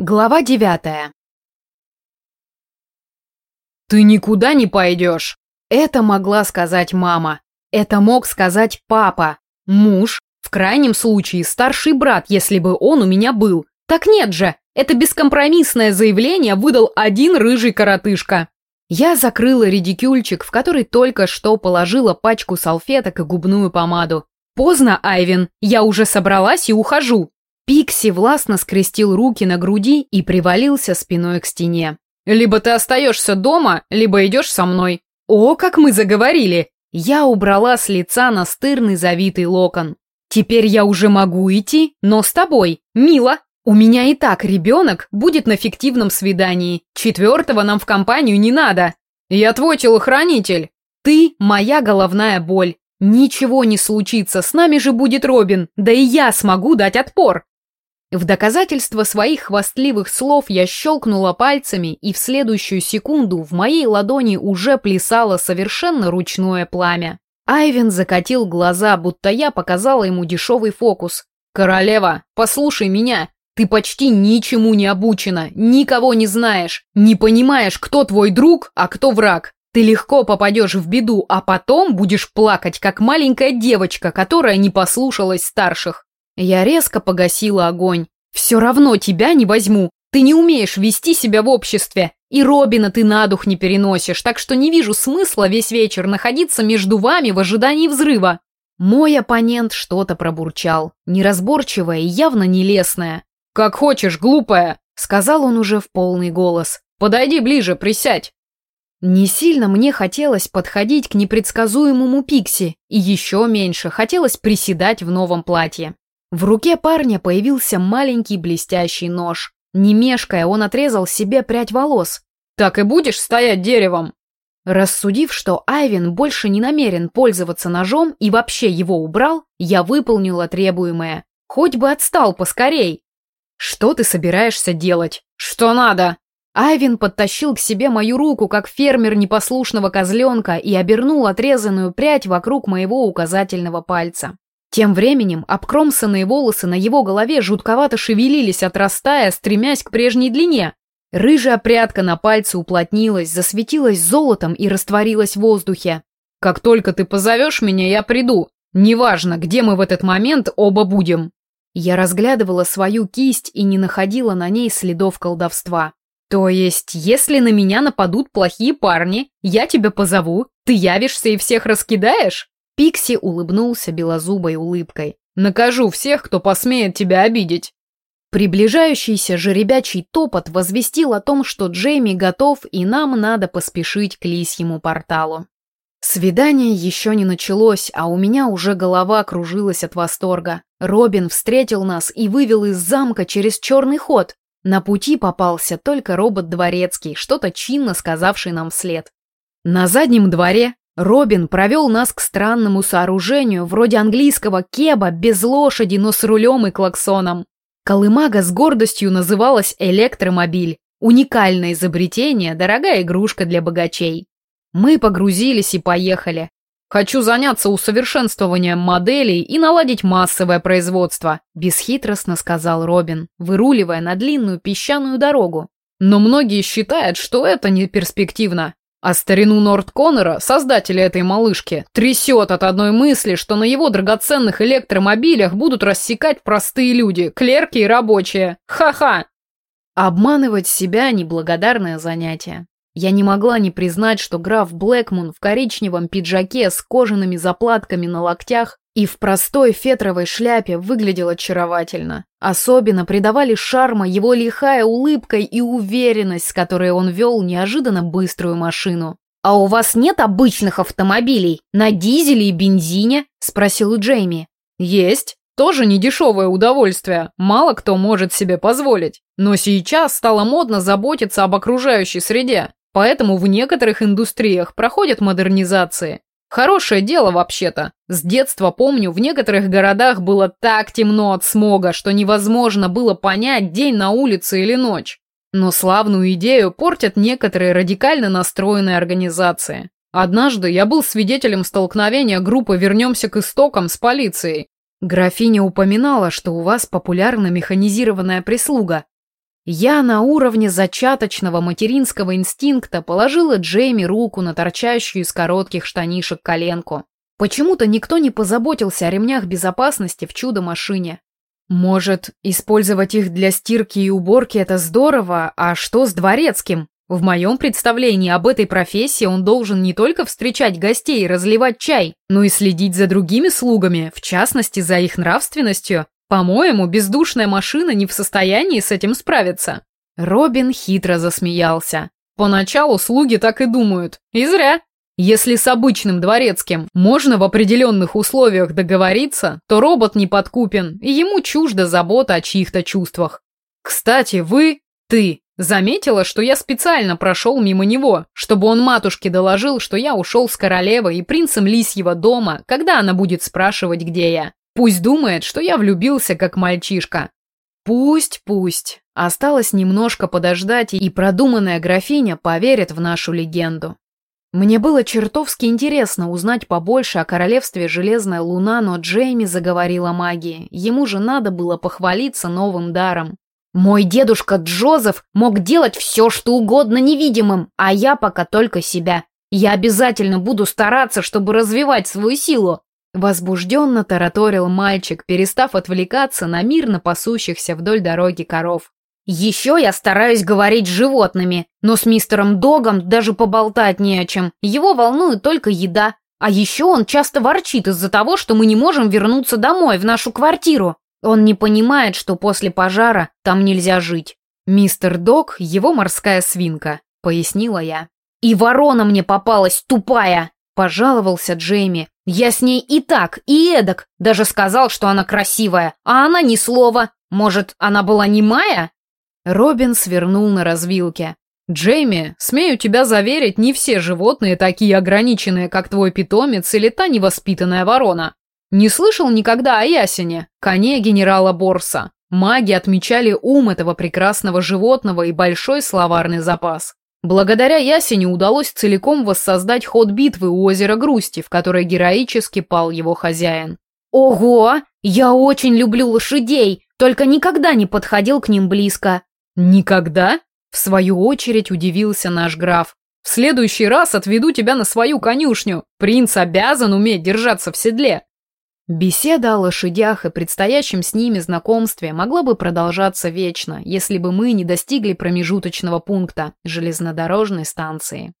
Глава девятая. «Ты никуда не пойдешь!» Это могла сказать мама. Это мог сказать папа. Муж, в крайнем случае старший брат, если бы он у меня был. Так нет же, это бескомпромиссное заявление выдал один рыжий коротышка. Я закрыла редикюльчик, в который только что положила пачку салфеток и губную помаду. Поздно, Айвин, я уже собралась и ухожу. Пикси властно скрестил руки на груди и привалился спиной к стене. «Либо ты остаешься дома, либо идешь со мной». «О, как мы заговорили!» Я убрала с лица настырный завитый локон. «Теперь я уже могу идти, но с тобой, мило. У меня и так ребенок будет на фиктивном свидании. Четвертого нам в компанию не надо. Я твой телохранитель. Ты моя головная боль. Ничего не случится, с нами же будет Робин, да и я смогу дать отпор. В доказательство своих хвастливых слов я щелкнула пальцами, и в следующую секунду в моей ладони уже плясало совершенно ручное пламя. Айвен закатил глаза, будто я показала ему дешевый фокус. «Королева, послушай меня. Ты почти ничему не обучена, никого не знаешь, не понимаешь, кто твой друг, а кто враг. Ты легко попадешь в беду, а потом будешь плакать, как маленькая девочка, которая не послушалась старших. Я резко погасила огонь. «Все равно тебя не возьму. Ты не умеешь вести себя в обществе. И Робина ты на дух не переносишь, так что не вижу смысла весь вечер находиться между вами в ожидании взрыва». Мой оппонент что-то пробурчал, неразборчивое и явно нелестное. «Как хочешь, глупая», — сказал он уже в полный голос. «Подойди ближе, присядь». Не сильно мне хотелось подходить к непредсказуемому Пикси, и еще меньше хотелось приседать в новом платье. В руке парня появился маленький блестящий нож. Не мешкая, он отрезал себе прядь волос. «Так и будешь стоять деревом?» Рассудив, что Айвин больше не намерен пользоваться ножом и вообще его убрал, я выполнила требуемое. Хоть бы отстал поскорей. «Что ты собираешься делать?» «Что надо?» Айвин подтащил к себе мою руку, как фермер непослушного козленка, и обернул отрезанную прядь вокруг моего указательного пальца. Тем временем обкромсанные волосы на его голове жутковато шевелились, отрастая, стремясь к прежней длине. Рыжая прядка на пальце уплотнилась, засветилась золотом и растворилась в воздухе. «Как только ты позовешь меня, я приду. Неважно, где мы в этот момент оба будем». Я разглядывала свою кисть и не находила на ней следов колдовства. «То есть, если на меня нападут плохие парни, я тебя позову, ты явишься и всех раскидаешь?» Пикси улыбнулся белозубой улыбкой. «Накажу всех, кто посмеет тебя обидеть!» Приближающийся жеребячий топот возвестил о том, что Джейми готов и нам надо поспешить к лисьему порталу. Свидание еще не началось, а у меня уже голова кружилась от восторга. Робин встретил нас и вывел из замка через черный ход. На пути попался только робот дворецкий, что-то чинно сказавший нам вслед. На заднем дворе Робин провел нас к странному сооружению, вроде английского кеба, без лошади, но с рулем и клаксоном. Колымага с гордостью называлась электромобиль. Уникальное изобретение, дорогая игрушка для богачей. Мы погрузились и поехали. «Хочу заняться усовершенствованием моделей и наладить массовое производство», бесхитростно сказал Робин, выруливая на длинную песчаную дорогу. «Но многие считают, что это не перспективно. А старину Норд Коннора, создателя этой малышки, трясет от одной мысли, что на его драгоценных электромобилях будут рассекать простые люди, клерки и рабочие. Ха-ха! Обманывать себя – неблагодарное занятие. Я не могла не признать, что граф Блэкмун в коричневом пиджаке с кожаными заплатками на локтях и в простой фетровой шляпе выглядел очаровательно. Особенно придавали шарма его лихая улыбка и уверенность, с которой он вел неожиданно быструю машину. «А у вас нет обычных автомобилей? На дизеле и бензине?» – спросил Джейми. «Есть. Тоже недешевое удовольствие. Мало кто может себе позволить. Но сейчас стало модно заботиться об окружающей среде. Поэтому в некоторых индустриях проходят модернизации. Хорошее дело вообще-то. С детства помню, в некоторых городах было так темно от смога, что невозможно было понять, день на улице или ночь. Но славную идею портят некоторые радикально настроенные организации. Однажды я был свидетелем столкновения группы «Вернемся к истокам» с полицией. Графиня упоминала, что у вас популярна механизированная прислуга. Я на уровне зачаточного материнского инстинкта положила Джейми руку на торчащую из коротких штанишек коленку. Почему-то никто не позаботился о ремнях безопасности в чудо-машине. Может, использовать их для стирки и уборки – это здорово, а что с дворецким? В моем представлении об этой профессии он должен не только встречать гостей и разливать чай, но и следить за другими слугами, в частности, за их нравственностью. По-моему, бездушная машина не в состоянии с этим справиться. Робин хитро засмеялся. Поначалу слуги так и думают. И зря. Если с обычным дворецким можно в определенных условиях договориться, то робот не подкупен, и ему чужда забота о чьих-то чувствах. Кстати, вы, ты, Заметила, что я специально прошел мимо него, чтобы он матушке доложил, что я ушел с королевой и принцем Лисьего дома, когда она будет спрашивать, где я. Пусть думает, что я влюбился как мальчишка. Пусть, пусть. Осталось немножко подождать, и продуманная графиня поверит в нашу легенду. Мне было чертовски интересно узнать побольше о королевстве Железная Луна, но Джейми заговорил о магии. Ему же надо было похвалиться новым даром. Мой дедушка Джозеф мог делать все, что угодно невидимым, а я пока только себя. Я обязательно буду стараться, чтобы развивать свою силу. Возбужденно тараторил мальчик, перестав отвлекаться на мирно пасущихся вдоль дороги коров. Еще я стараюсь говорить с животными, но с мистером Догом даже поболтать не о чем. Его волнует только еда. А еще он часто ворчит из-за того, что мы не можем вернуться домой, в нашу квартиру. Он не понимает, что после пожара там нельзя жить. Мистер Дог – его морская свинка, пояснила я. И ворона мне попалась тупая, пожаловался Джейми. Я с ней и так, и эдак. Даже сказал, что она красивая, а она ни слова. Может, она была немая? Робин свернул на развилке. «Джейми, смею тебя заверить, не все животные такие ограниченные, как твой питомец или та невоспитанная ворона. Не слышал никогда о ясене, коне генерала Борса. Маги отмечали ум этого прекрасного животного и большой словарный запас. Благодаря ясене удалось целиком воссоздать ход битвы у озера Грусти, в которой героически пал его хозяин. «Ого! Я очень люблю лошадей, только никогда не подходил к ним близко». «Никогда?» – в свою очередь удивился наш граф. «В следующий раз отведу тебя на свою конюшню. Принц обязан уметь держаться в седле». Беседа о лошадях и предстоящем с ними знакомстве могла бы продолжаться вечно, если бы мы не достигли промежуточного пункта – железнодорожной станции.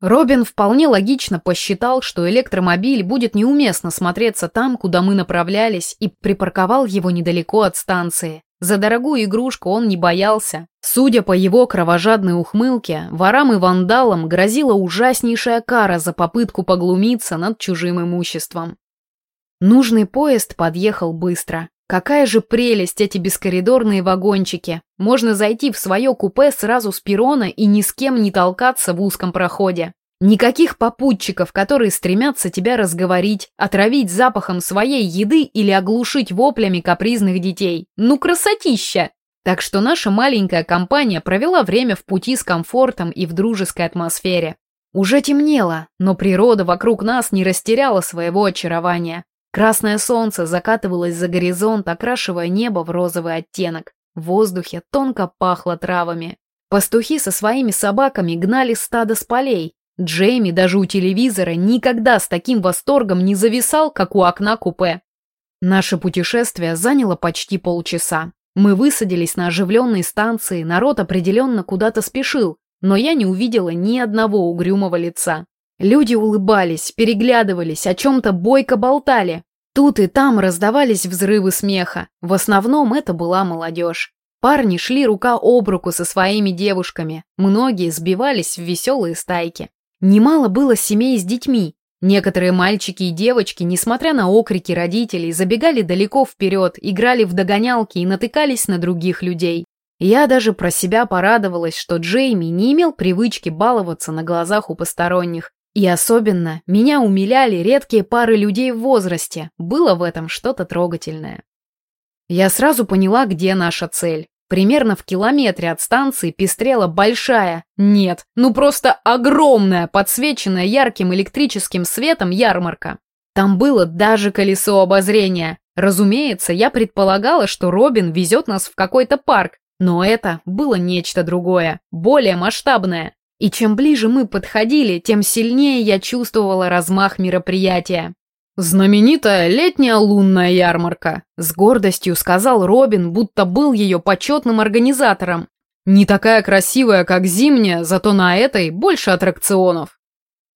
Робин вполне логично посчитал, что электромобиль будет неуместно смотреться там, куда мы направлялись, и припарковал его недалеко от станции. За дорогую игрушку он не боялся. Судя по его кровожадной ухмылке, ворам и вандалам грозила ужаснейшая кара за попытку поглумиться над чужим имуществом. Нужный поезд подъехал быстро. Какая же прелесть эти бескоридорные вагончики. Можно зайти в свое купе сразу с перрона и ни с кем не толкаться в узком проходе. Никаких попутчиков, которые стремятся тебя разговорить, отравить запахом своей еды или оглушить воплями капризных детей. Ну красотища! Так что наша маленькая компания провела время в пути с комфортом и в дружеской атмосфере. Уже темнело, но природа вокруг нас не растеряла своего очарования. Красное солнце закатывалось за горизонт, окрашивая небо в розовый оттенок. В воздухе тонко пахло травами. Пастухи со своими собаками гнали стадо с полей. Джейми даже у телевизора никогда с таким восторгом не зависал, как у окна купе. Наше путешествие заняло почти полчаса. Мы высадились на оживленной станции, народ определенно куда-то спешил, но я не увидела ни одного угрюмого лица. Люди улыбались, переглядывались, о чем-то бойко болтали. Тут и там раздавались взрывы смеха. В основном это была молодежь. Парни шли рука об руку со своими девушками. Многие сбивались в веселые стайки. Немало было семей с детьми. Некоторые мальчики и девочки, несмотря на окрики родителей, забегали далеко вперед, играли в догонялки и натыкались на других людей. Я даже про себя порадовалась, что Джейми не имел привычки баловаться на глазах у посторонних. И особенно меня умиляли редкие пары людей в возрасте, было в этом что-то трогательное. Я сразу поняла, где наша цель. Примерно в километре от станции пестрела большая, нет, ну просто огромная, подсвеченная ярким электрическим светом ярмарка. Там было даже колесо обозрения. Разумеется, я предполагала, что Робин везет нас в какой-то парк, Но это было нечто другое, более масштабное. И чем ближе мы подходили, тем сильнее я чувствовала размах мероприятия. «Знаменитая летняя лунная ярмарка», — с гордостью сказал Робин, будто был ее почетным организатором. «Не такая красивая, как зимняя, зато на этой больше аттракционов».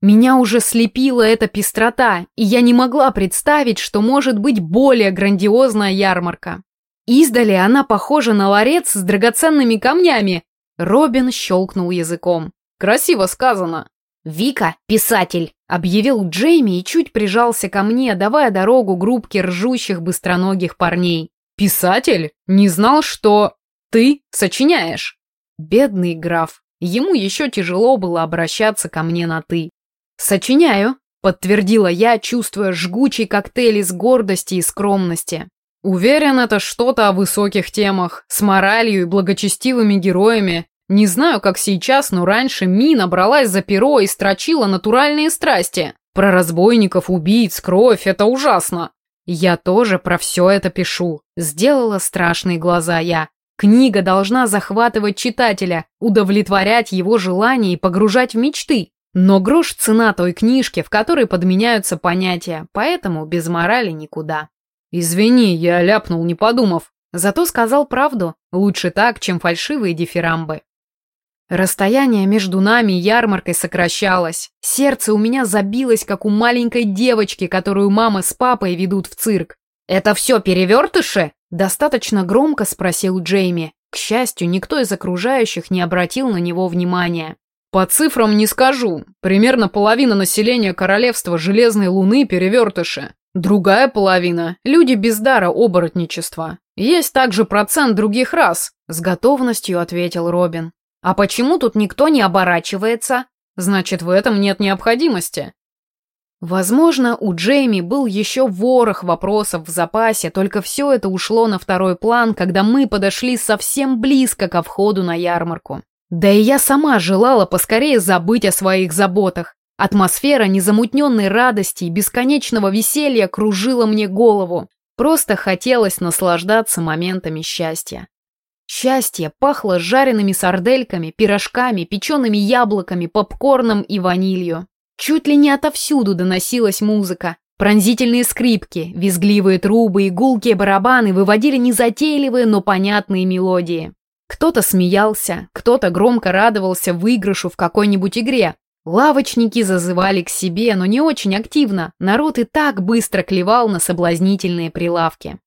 Меня уже слепила эта пестрота, и я не могла представить, что может быть более грандиозная ярмарка. Издали она похожа на ларец с драгоценными камнями. Робин щелкнул языком. Красиво сказано. «Вика – писатель», – объявил Джейми и чуть прижался ко мне, давая дорогу группке ржущих быстроногих парней. «Писатель? Не знал, что ты сочиняешь?» Бедный граф. Ему еще тяжело было обращаться ко мне на «ты». «Сочиняю», – подтвердила я, чувствуя жгучий коктейль из гордости и скромности. Уверен, это что-то о высоких темах, с моралью и благочестивыми героями, не знаю, как сейчас, но раньше Ми набралась за перо и строчила натуральные страсти. Про разбойников, убийц, кровь – это ужасно. Я тоже про все это пишу. Сделала страшные глаза я. Книга должна захватывать читателя, удовлетворять его желания и погружать в мечты. Но грош цена той книжки, в которой подменяются понятия, поэтому без морали никуда. Извини, я ляпнул, не подумав. Зато сказал правду. Лучше так, чем фальшивые дифирамбы. Расстояние между нами и ярмаркой сокращалось. Сердце у меня забилось, как у маленькой девочки, которую мама с папой ведут в цирк. «Это все перевертыши?» Достаточно громко спросил Джейми. К счастью, никто из окружающих не обратил на него внимания. «По цифрам не скажу. Примерно половина населения королевства Железной Луны – перевертыши. Другая половина – люди без дара оборотничества. Есть также процент других рас», – с готовностью ответил Робин. А почему тут никто не оборачивается? Значит, в этом нет необходимости. Возможно, у Джейми был еще ворох вопросов в запасе, только все это ушло на второй план, когда мы подошли совсем близко ко входу на ярмарку. Да и я сама желала поскорее забыть о своих заботах. Атмосфера незамутненной радости и бесконечного веселья кружила мне голову. Просто хотелось наслаждаться моментами счастья. Счастье пахло жареными сардельками, пирожками, печеными яблоками, попкорном и ванилью. Чуть ли не отовсюду доносилась музыка. Пронзительные скрипки, визгливые трубы и гулкие барабаны выводили незатейливые, но понятные мелодии. Кто-то смеялся, кто-то громко радовался выигрышу в какой-нибудь игре. Лавочники зазывали к себе, но не очень активно. Народ и так быстро клевал на соблазнительные прилавки.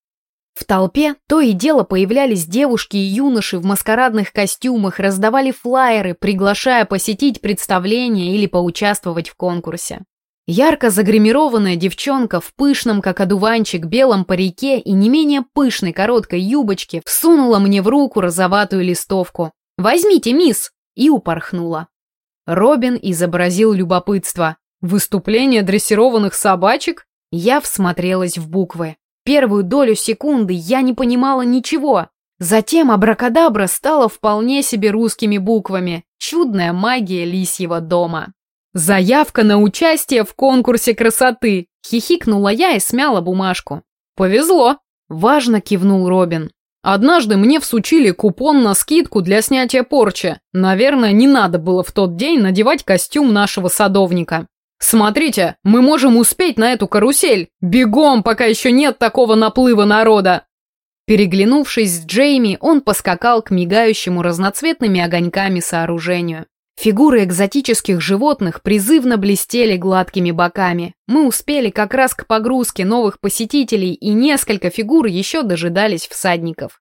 В толпе то и дело появлялись девушки и юноши в маскарадных костюмах, раздавали флаеры, приглашая посетить представление или поучаствовать в конкурсе. Ярко загримированная девчонка в пышном, как одуванчик, белом парике и не менее пышной короткой юбочке всунула мне в руку розоватую листовку. «Возьмите, мисс!» и упорхнула. Робин изобразил любопытство. «Выступление дрессированных собачек?» Я всмотрелась в буквы. Первую долю секунды я не понимала ничего. Затем абракадабра стала вполне себе русскими буквами. Чудная магия лисьего дома. «Заявка на участие в конкурсе красоты!» Хихикнула я и смяла бумажку. «Повезло!» Важно кивнул Робин. «Однажды мне всучили купон на скидку для снятия порчи. Наверное, не надо было в тот день надевать костюм нашего садовника. «Смотрите, мы можем успеть на эту карусель! Бегом, пока еще нет такого наплыва народа!» Переглянувшись с Джейми, он поскакал к мигающему разноцветными огоньками сооружению. Фигуры экзотических животных призывно блестели гладкими боками. Мы успели как раз к погрузке новых посетителей, и несколько фигур еще дожидались всадников.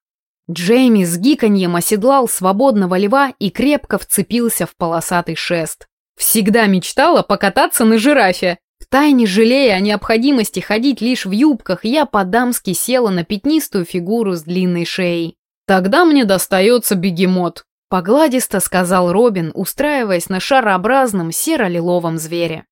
Джейми с гиканьем оседлал свободного льва и крепко вцепился в полосатый шест. Всегда мечтала покататься на жирафе. Втайне жалея о необходимости ходить лишь в юбках, я по-дамски села на пятнистую фигуру с длинной шеей. «Тогда мне достается бегемот», — погладисто сказал Робин, устраиваясь на шарообразном серо-лиловом звере.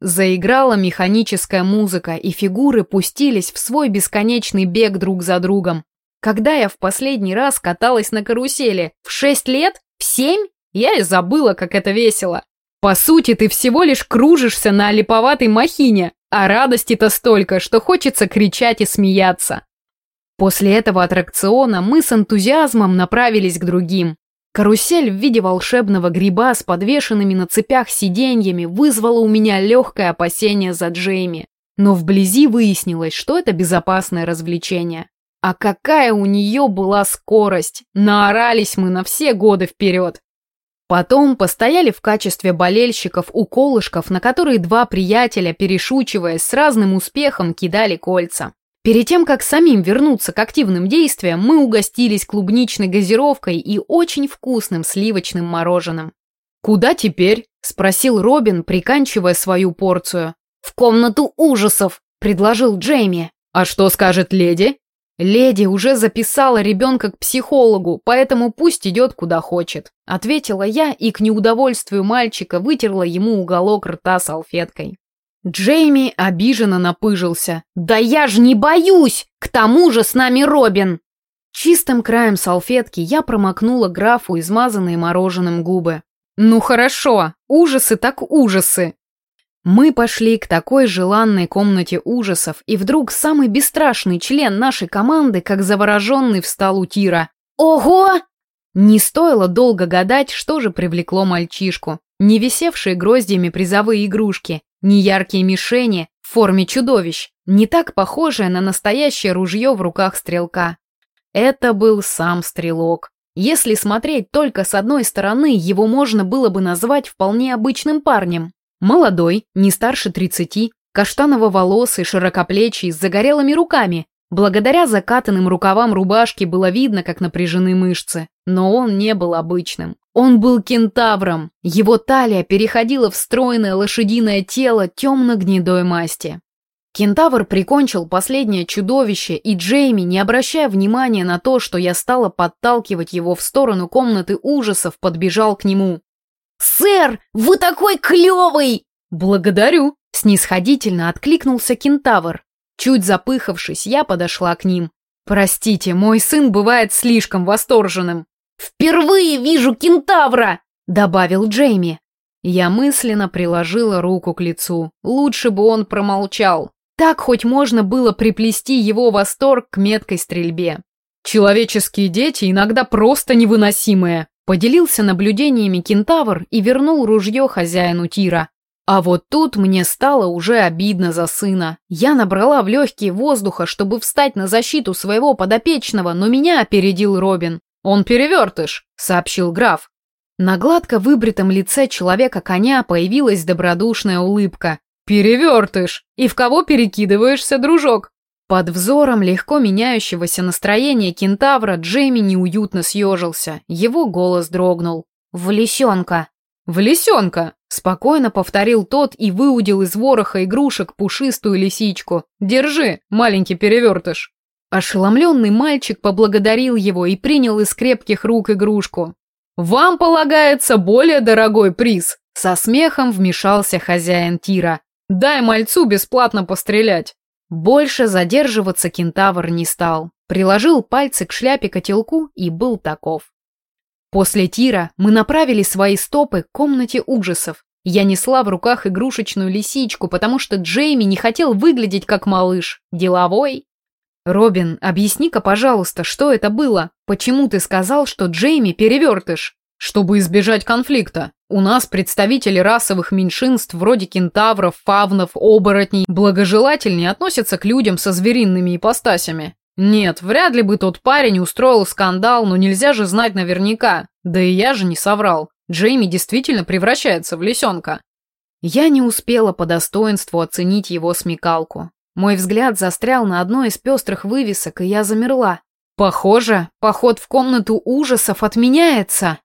Заиграла механическая музыка, и фигуры пустились в свой бесконечный бег друг за другом. Когда я в последний раз каталась на карусели? В шесть лет? В семь? Я и забыла, как это весело. По сути, ты всего лишь кружишься на липоватой махине, а радости-то столько, что хочется кричать и смеяться. После этого аттракциона мы с энтузиазмом направились к другим. Карусель в виде волшебного гриба с подвешенными на цепях сиденьями вызвала у меня легкое опасение за Джейми. Но вблизи выяснилось, что это безопасное развлечение. А какая у нее была скорость! Наорались мы на все годы вперед. Потом постояли в качестве болельщиков у колышков, на которые два приятеля, перешучиваясь с разным успехом, кидали кольца. Перед тем, как самим вернуться к активным действиям, мы угостились клубничной газировкой и очень вкусным сливочным мороженым. «Куда теперь?» – спросил Робин, приканчивая свою порцию. «В комнату ужасов!» – предложил Джейми. «А что скажет леди?» «Леди уже записала ребенка к психологу, поэтому пусть идет куда хочет», – ответила я и к неудовольствию мальчика вытерла ему уголок рта салфеткой. Джейми обиженно напыжился. «Да я ж не боюсь! К тому же с нами Робин!» Чистым краем салфетки я промокнула графу измазанные мороженым губы. «Ну хорошо, ужасы так ужасы!» Мы пошли к такой желанной комнате ужасов, и вдруг самый бесстрашный член нашей команды, как завороженный, встал у тира. «Ого!» Не стоило долго гадать, что же привлекло мальчишку. Не висевшие гроздьями призовые игрушки, не яркие мишени в форме чудовищ, не так похожее на настоящее ружье в руках стрелка. Это был сам стрелок. Если смотреть только с одной стороны, его можно было бы назвать вполне обычным парнем, Молодой, не старше 30, каштаново-волосый, широкоплечий, с загорелыми руками. Благодаря закатанным рукавам рубашки было видно, как напряжены мышцы. Но он не был обычным. Он был кентавром. Его талия переходила в стройное лошадиное тело темно-гнедой масти. Кентавр прикончил последнее чудовище, и Джейми, не обращая внимания на то, что я стала подталкивать его в сторону комнаты ужасов, подбежал к нему. «Сэр, вы такой клевый!» «Благодарю!» — снисходительно откликнулся кентавр. Чуть запыхавшись, я подошла к ним. «Простите, мой сын бывает слишком восторженным». «Впервые вижу кентавра!» — добавил Джейми. Я мысленно приложила руку к лицу. Лучше бы он промолчал. Так хоть можно было приплести его восторг к меткой стрельбе. «Человеческие дети иногда просто невыносимые», Поделился наблюдениями кентавр и вернул ружье хозяину тира. А вот тут мне стало уже обидно за сына. Я набрала в легкие воздуха, чтобы встать на защиту своего подопечного, но меня опередил Робин. «Он перевертыш», — сообщил граф. На гладко выбритом лице человека-коня появилась добродушная улыбка. «Перевертыш! И в кого перекидываешься, дружок?» Под взором легко меняющегося настроения кентавра Джейми неуютно съежился. Его голос дрогнул. «В лисенка!» «В лисенка!» – спокойно повторил тот и выудил из вороха игрушек пушистую лисичку. «Держи, маленький перевертыш!» Ошеломленный мальчик поблагодарил его и принял из крепких рук игрушку. «Вам полагается более дорогой приз!» Со смехом вмешался хозяин тира. «Дай мальцу бесплатно пострелять!» Больше задерживаться кентавр не стал. Приложил пальцы к шляпе-котелку и был таков. После тира мы направили свои стопы к комнате ужасов. Я несла в руках игрушечную лисичку, потому что Джейми не хотел выглядеть как малыш. Деловой. «Робин, объясни-ка, пожалуйста, что это было? Почему ты сказал, что Джейми перевертыш?» Чтобы избежать конфликта. У нас представители расовых меньшинств вроде кентавров, фавнов, оборотней благожелательнее относятся к людям со звериными ипостасями. Нет, вряд ли бы тот парень устроил скандал, но нельзя же знать наверняка. Да и я же не соврал. Джейми действительно превращается в лисенка. Я не успела по достоинству оценить его смекалку. Мой взгляд застрял на одной из пестрых вывесок, и я замерла. Похоже, поход в комнату ужасов отменяется.